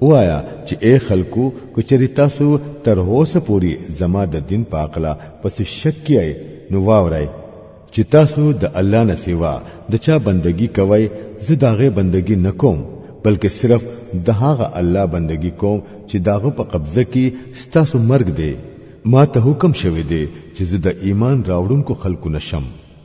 وایا چې اے خلکو کچری تاسو تر اوسه پوری زما د دین په عقلا پس شک کیای نو واورای چې تاسو د الله نه سیوا د چا بندگی کوي زه داغه بندگی نکوم بلکې صرف د هغه الله بندگی کوم چې داغه په قبضه کې ستاسو مرګ دی ما ته حکم شوه دی چې زه د ایمان راوړونکو خلکو نشم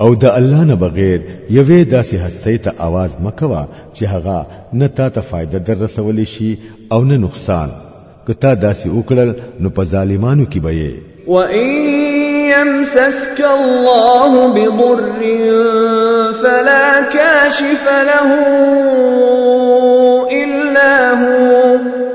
او د الله نه بغیر یوې داسې هستۍ ته आवाज مکوا چې هغه نه تا ته فائدہ در رسول شي او نه نقصان که تا داسې وکړل نو په ظالمانو کې به یې وَإِن يَمْسَسْكَ اللَّهُ بِضُرٍّ فَلَا كَاشِفَ لَهُ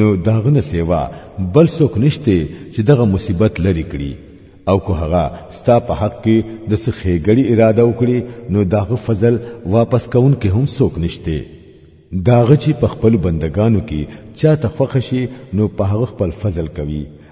نو داغه نه سیوا بل څوک نشته چې دغه مصیبت لري کړي او کو هغه ستا په حق کې د سخېګړي اراده وکړي نو داغه فضل واپس کون کې هم څوک نشته داغه چې په خپل بندگانو کې چاته خوښ شي نو په هغه خپل فضل کوي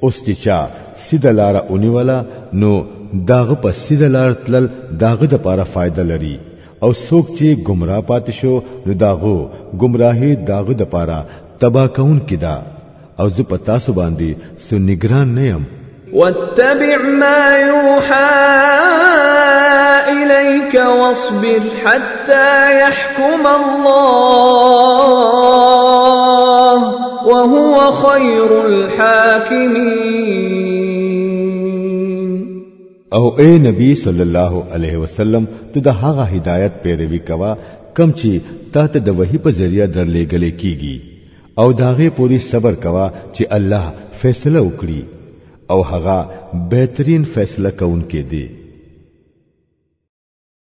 اوس چې چا سیده لار اونیوله نو داغه په سیده لار تلل داغه د پاره فائدہ لري او څوک چې گمراه پات شو نو داغه گمراهي داغه د پاره تبا کون کدا او زه په تاسو باندې سو نگران نه يم واتبع ما يوحى اليك واصبر حتى حتى يحكم الله وهو خير الحاكمين او اے نبی صلی الله علیه وسلم ته د هغه هدایت پیروي کوا کم چې تحت د وحی په ذریعہ درلېګلې کیږي او داغه پوری صبر کوا چې الله فیصله وکړي او هغه بهترین فیصله کوونکې دی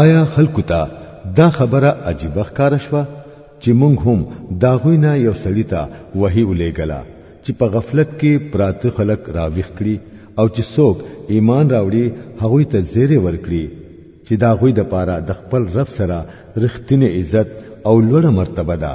آیا خلکو ته دا خبره عجیبه ښکاره شوه چې موږ هم دا غوینه یو سړی ته وحی ولېګله چې په غفلت کې پراته خلک راویخ کړي او چې څوک ایمان راوړي هغوی ته زیره ورکړي چې دا غوی د پاره د خپل رب سره رښتینی عزت او لوړه مرتبه ده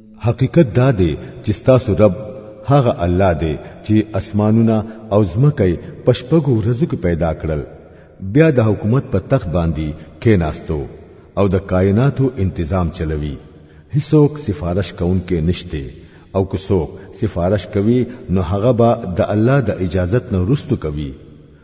حقیقت دا دی چې ستاسو رب هغه الله دی چې اسمانونه او ځمکه په شپږو ورځو کې پیدا کړل بیا د حکومت په تخت باندې کېناستو او د کائناتو انتظام چلوي هیڅوک سفارش کوونکې نشته او که څوک سفارش کوي نو هغه به د الله د اجازت نه وروسته کوي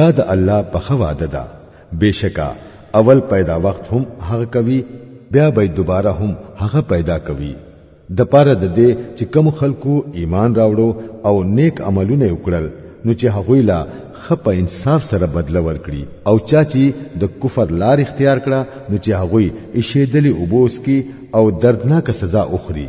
دا د الله په خوا وعده ده بشکا اول پیدا وخت هم هغه کوي بیا به دوباره هم هغه پیدا کوي د پاره د دې چې کوم خلکو ایمان راوړو او نیک عملونه وکړل نو چې هغه لا خپ انصاف سره بدل ورکړي او چا چې د کفر لار اختیار کړه نو چې هغه یې شیدلې وبوس کی او دردناک سزا اخري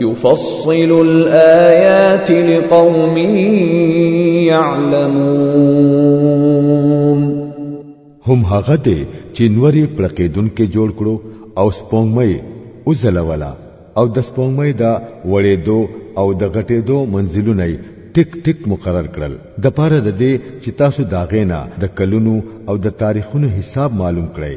يفصل الآيات لقوم يعلمون هم هغه دی چې نورې پړقېدونکې جوړ کړو او سپوږمۍ وزلوله او د سپوږمۍ د وړېدو او د غټېدو منزلونه یې ټیک ټیک مقرر کړل د پاره د دې چې تاسو دا غینا د کلونو او د تاریخونو حساب معلوم کړئ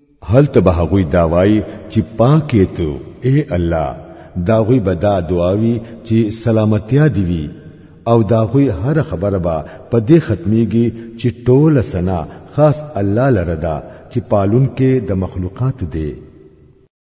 هل ته به هغوی دا وایي چې پاکې ته اے الله دا غوی به دا دعاوي چې سلامتیا دی وي او دا غوی هر خبره به په دې ختميږي چې ټوله سنا خاص الله لره ده چې پالون کې د مخلوقات دی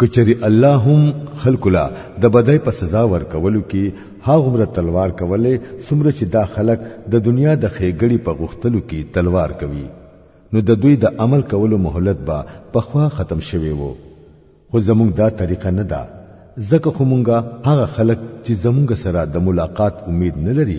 کچری الله هم خلق لا د بدای په سزا ورکولو کې هغه تلوار کوله څومره چې دا خلق د دنیا د خېګړی په غختلو کې تلوار کوي نو د دوی د عمل کولو مهلت به په خوا ختم شوي وو خو زمونږ دا طریقه نه ده ځکه خو مونږه هغه خلق چې زمونږ سره د ملاقات امید نه لري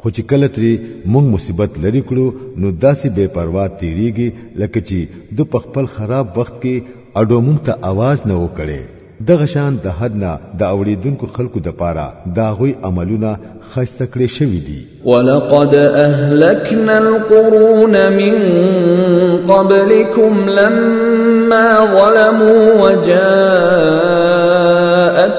خو چې کله ترې موږ مصیبت لري کړو نو داسې بې پروا تیریږي لکه چې د په خپل خراب وخت کې اډو موږ ته आवाज نه وکړي دغه شان د حد نه د اوریدونکو خلکو د پاره دا غوي عملونه خسته کړې شوې دي ولقد اهلكنا القرون من قبلكم لما ظلموا وجاءوا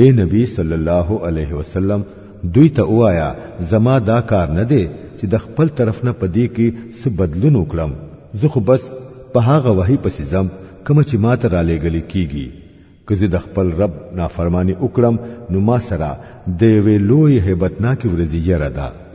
اے نبی صلی الله علیه وسلم دوی ته وایا زما دا کار نه دی چې د خپل طرف نه پدې کې څه بدلون وکړم زه خو بس په هغه وحی پسې ځم کوم چې ما ته را لېږل کیږي که زه د خپل رب نافرمانی وکړم نو ما سره د یوې لوی هیبتناکې ورځې یره ده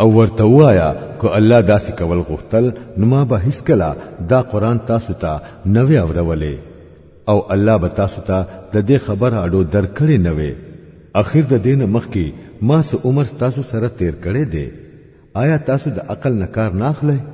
او ورته وایا کو الله داسې کول غوښتل نو ما به هیڅ کله دا قران تاسو ته نه وی اورولې او الله به تاسو ته د دې خبر اډو درکړې نه وی اخر د دین مخ کې ما سه عمر تاسو سره تیر کړي دي آیا تاسو د عقل نه کار نه اخلئ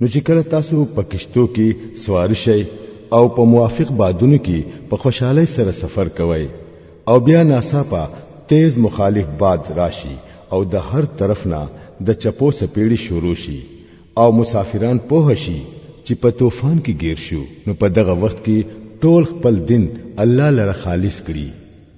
نو چې کله تاسو په کشتو کې سوار شئ او په موافق بادونو کې په خوشحالۍ سره سفر کوئ او بیا ناڅاپه تیز مخالف باد راشي او د هر طرف نه د چپو سپېړې شروع شي او مسافران پوه شي چې په طوفان کې گیر شو نو په دغه وخت کې ټول خپل دین الله لره خالص کړي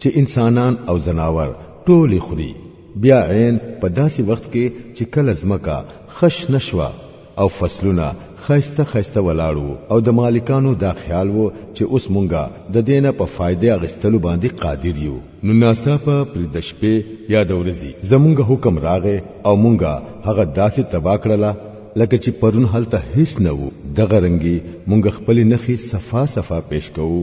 چې انسانان او زناور ټولې خوري بیا عین په داسې وخت کې چې کله ځمکه خش نشوه او فصلونه خایسته خایسته ولاړ وو او د مالکانو دا خیال وو چې اوس مونږه د دینه په فائدې اغستلو باندې قادر یو نو ناڅاپه پر د شپې یا د ورځې زمونږ حکم راغې او مونږه هغه داسې تبا کړله لکه چې پرون هلته هیڅ نه وو دغه رنګي مونږ خپل نخي صفا صفا پیش کوو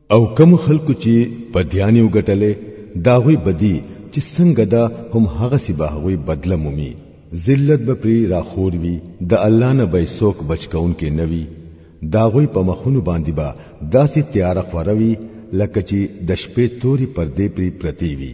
او کوم خلکو چې په دیانې وګټلې دا غوی بدی چې څنګه دا هم هغه سی به غوی بدله مومي ذلت به پری راخور وي د الله نه به څوک بچ کون کې نوي دا غوی په مخونو باندې به داسې تیار خوروي لکه چې د شپې توري پردې پری پرتی وي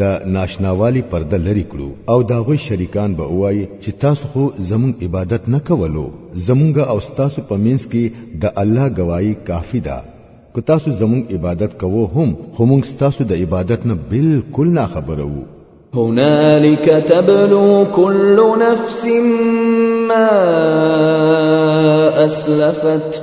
د ناشناوالي پرده لري کړو او دا غوي شریکان به وایي چې تاسو خو زمون عبادت نه کولو زمونږ او تاسو په منځ کې د الله گواہی کافی ده که تاسو زمون عبادت کوو هم خو مونږ تاسو د عبادت نه بالکل نه خبرو هنالك تبلو كل نفس ما اسلفت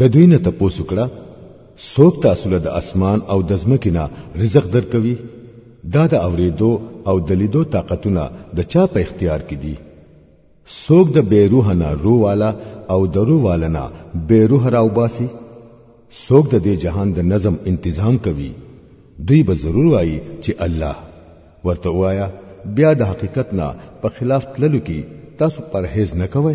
د دوی نه تپوس وکړه څوک تاسو له د اسمان او د ځمکې نه رزق درکوي دا د اوریدو او د لیدو طاقتونه د چا په اختیار کې دي څوک د بې روح نه روح والا او د روح والا نه بې روح راوباسي څوک د دې جهان د نظم انتظام کوي دوی به ضرور وایي چې الله ورته وایا بیا د حقیقت نه په خلاف تللو کې تاسو پرهیز نه کوئ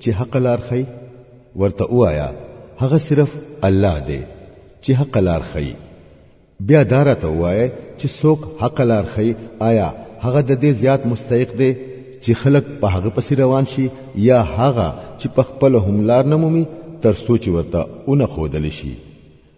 چې حق لار خي ورته وایا هغه صرف الله دی چې حق لار خي بیا دار ته وایا چې څوک حق لار خي آیا هغه د دې زیات مستحق دی چې خلک په هغه پسې روان شي یا هغه چې په خپل هم لار نه مومي تر سوچ ورته اون خودل شي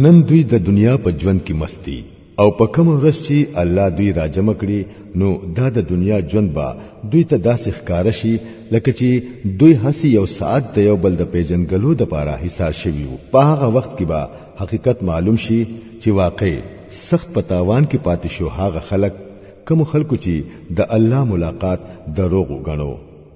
نن دوی د دنیا په ژوند کې مستی او په کوم ورځ چې الله دوی راجم کړي نو دا د دنیا ژوند به دوی ته داسې ښکار شي لکه چې دوی هسي یو ساعت د یو بل د پیژنګلو د پاره حصار شوي وو په هغه وخت کې به حقیقت معلوم شي چې واقع سخت په تاوان کې پاتې شو هغه خلک کوم خلکو چې د الله ملاقات دروغ وګڼو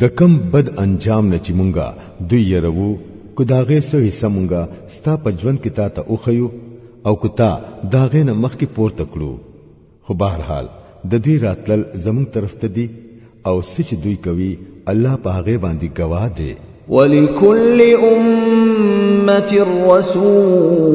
د کم بد انجام نه چې مونږه دوی يرو کو داغه سو حصہ مونږه ستا په ژوند کې تا ته اوخیو او کو تا داغه نه مخ کې پورته کړو خو بهر حال د دوی راتلل زمون طرف ته دي او سچ دوی کوي الله په هغه باندې گواه دی ولکل امه رسول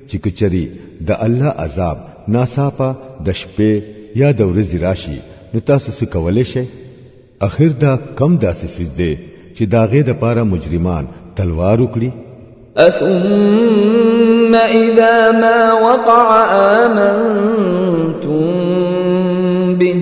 چې که چېرې د الله عذاب ناڅاپه د شپې یا د ورځې راشي نو تاسو څه کولی شئ؟ اخر دا کم داسې څیز دی چې د هغې دپاره مجرمان تلوار وکړي؟ ثم اذا ما وقع آمنتم به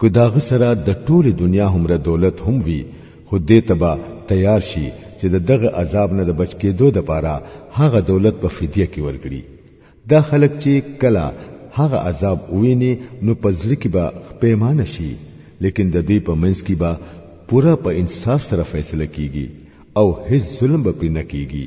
که داغه سره د ټوله دنیا همره دولت هم وي خو دې ته به تیار شي چې د دغه عذاب نه د بچ کېدو د پاره هغه دولت په فدیه کې ورکړي دا خلک چې کله هغه عذاب وویني نو په زړه کې به پیمانه شي لیکن د دوی په منځ کې به پوره په انصاف سره فیصله کیږي او هیڅ ظلم به پرې نه کیږي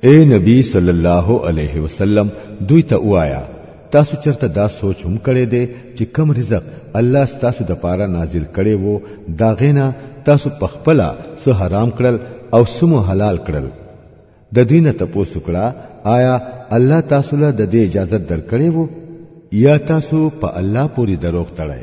اے نبی صلی الله علیه وسلم دوی ته وایا تاسو چرته دا سوچ هم کړی دی چې کم رزق الله ستاسو د پاره نازل کړي وو دا غینا تاسو په خپل سه حرام کړل او سمو حلال کړل د دوی نه تاسو کړه آیا الله تاسو له د دې اجازه درکړي وو یا تاسو په الله پوری دروغ تړئ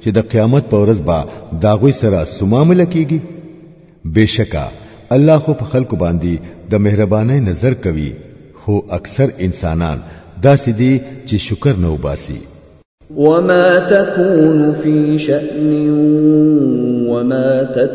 چې د قیامت په ورځ به دا غوي سره سمامله کیږي بشکا الله خو په خلکو باندې د مهرباني نظر کوي هو اکثر انسانان دا سدي چې شکر نه وباسي وما تكون في شأن وما تتلو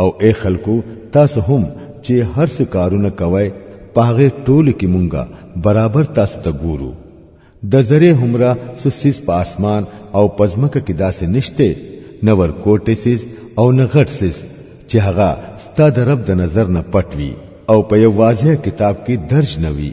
او اے خلکو تاسو هم چې هر څه کارونه کوی په هغه ټول کې مونږه برابر تاسو ته ګورو د زره همرا سسیز په اسمان او پزمکه کې داسې نشته نه ور کوټه سیز او نه غټ سیز چې هغه ستاد رب د نظر نه پټ وي او په یو واضح کتاب کې درج نه وي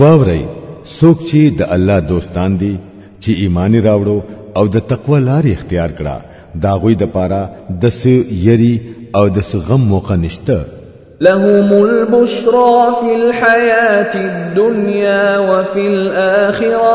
واورئ څوک چې د الله دوستان دي چې ایمان راوړو او د تقوا لار اختیار کړه دا غوي د پاره د سو یری او د سغم موقع نشته لهم البشرى في الحياة الدنيا وفي الآخرة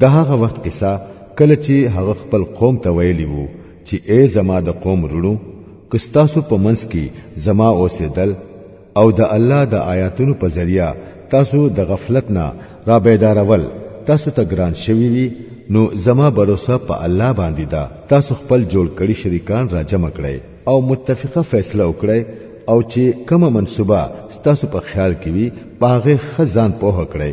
د هغه وخت قصه کله چې هغه خپل قوم ته ویلی وو چې اے زما د قوم رونو کستاسو په منس کې زما اوسېدل او د الله د آیاتونو په ذریعہ تاسو د غفلت نه را بیدارول تاسو ته ګران شوی وي نو زما باور په الله باندې ده تاسو خپل جوړ کړي شریکان را جمع کړئ او متفقه فیصله وکړئ او چې کومه منصوبه تاسو په خیال کې وي پاغه خزان په هکړئ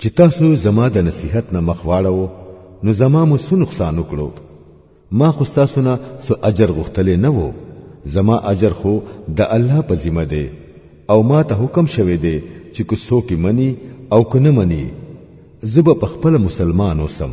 چې تاسو زما د نصیحت نه مخ واړو نو زما مو سو نقصان وکړو ما خو تاسو نه سو اجر غوښتلې نه وو زما اجر خو د الله په ذمہ دی او ما ته حکم شوه دی چې کو سو کې منی او کو نه منی زب په خپل مسلمان اوسم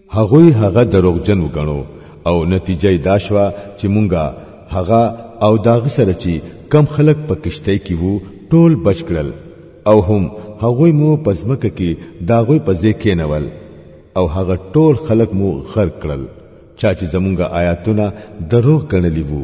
هغوی هغه دروغجن وګڼو او نتیجه یې دا شوه چې مونږه هغه او داغه سره چې کم خلک په کشتۍ کې وو ټول بچ کړل او هم هغوی مو په ځمکه کې داغوی په ځای کېنول او هغه ټول خلک مو غرق کړل چا چې زمونږه آیاتونه دروغ ګڼلي وو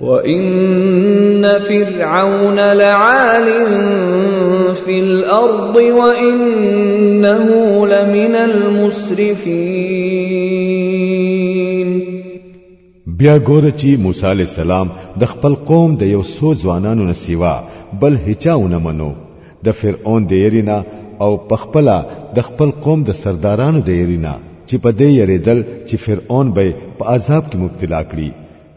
وَإِنَّ فِرْعَوْنَ لَعَالٍ فِي الْأَرْضِ وَإِنَّهُ لَمِنَ الْمُسْرِفِينَ بیا ګوره چې موسی علی السلام د خپل قوم د یو څو ځوانانو نه سیوا بل هیچا ونه منو د فرعون د یرینا او پخپلا د خپل قوم د سردارانو د یرینا چې په دې یریدل چې فرعون به په عذاب کې مبتلا کړي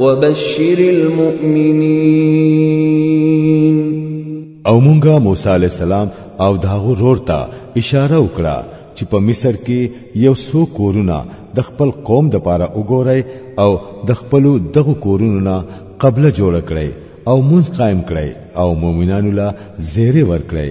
وبشر المؤمنین او مونږه موسی علی السلام او داغو رور ته اشاره وکړه چې په مصر کې یو څو کورونه د خپل قوم د پاره وګورئ او د خپل دغه کورونو نه قبله جوړ کړئ او مونږ قائم کړئ او مؤمنانو لا زیره ور کړئ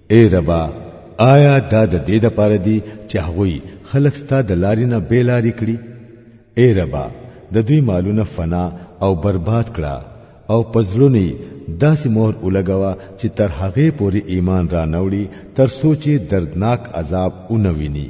اے ربا آیا دا د دې د پاره دی چې هغوی خلک ستا د لارې نه بې لارې کړي اے ربا د دوی مالونه فنا او برباد کړه او پزړونی داسې مهر ولګوا چې تر هغه پورې ایمان را نوړي تر سوچې دردناک عذاب اونویني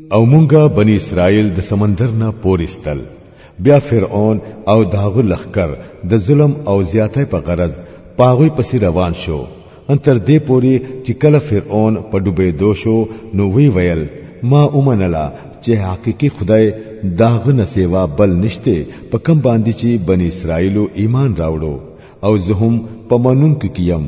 او مونږه بنی اسرائیل د سمندر نه پورستل بیا فرعون او داغه لخر د ظلم او زیاتې په غرض پاغوی پسې روان شو ان تر دې پوري چې کله فرعون په ډوبې دو شو نو وی ویل ما اومنلا چې حقيقي خدای داغه نه سیوا بل نشته په کم باندې چې بنی اسرائیل ایمان راوړو او زه هم په منونکو کې يم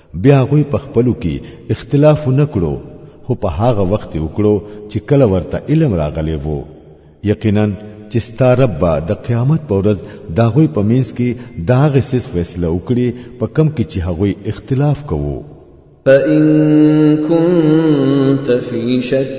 بیا غوی په خپلو کې اختلاف نکړو خو په هغه وخت وکړو چې کله ورته علم راغلی وو یقینا چې ستا رب به د قیامت په ورځ دا غوی په مینس کې دا غي سیس فیصله وکړي په کم کې چې هغوی اختلاف کوو فإن كنت في شك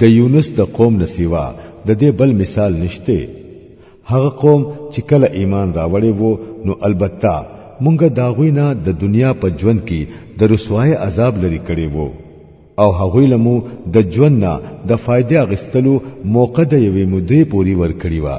د یونس د قوم نه سیوا د دې بل مثال نشته هغه قوم چې کله ایمان راوړې وو نو البته مونږه داغوی نه د دنیا په ژوند کې د رسوای عذاب لري کړي وو او هغوی لمو د ژوند نه د فائدې اغستلو موقع د یوې مودې پوری ورکړي وو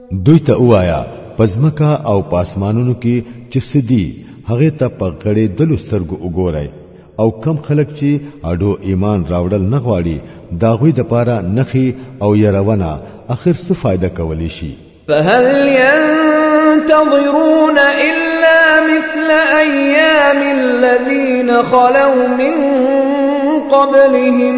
دوی ته وایا پزمکا او پاسمانونو کې چې سدي هغه ته په غړې دلو سترګو وګورئ او کم خلک چې اډو ایمان راوړل نه غواړي دا غوي د پاره نخي او يرونه اخر څه فائدہ کولی شي فهل ينتظرون الا مثل ايام الذين خلو من قبلهم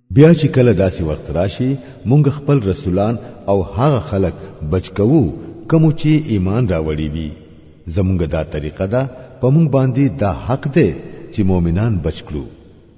بیا چې کله داسې وخت راشي مونږ خپل رسولان او هغه خلک بچ کوو کوم چې ایمان راوړي وي زمونږ دا طریقه ده په مونږ باندې دا حق دی چې مؤمنان بچ کړو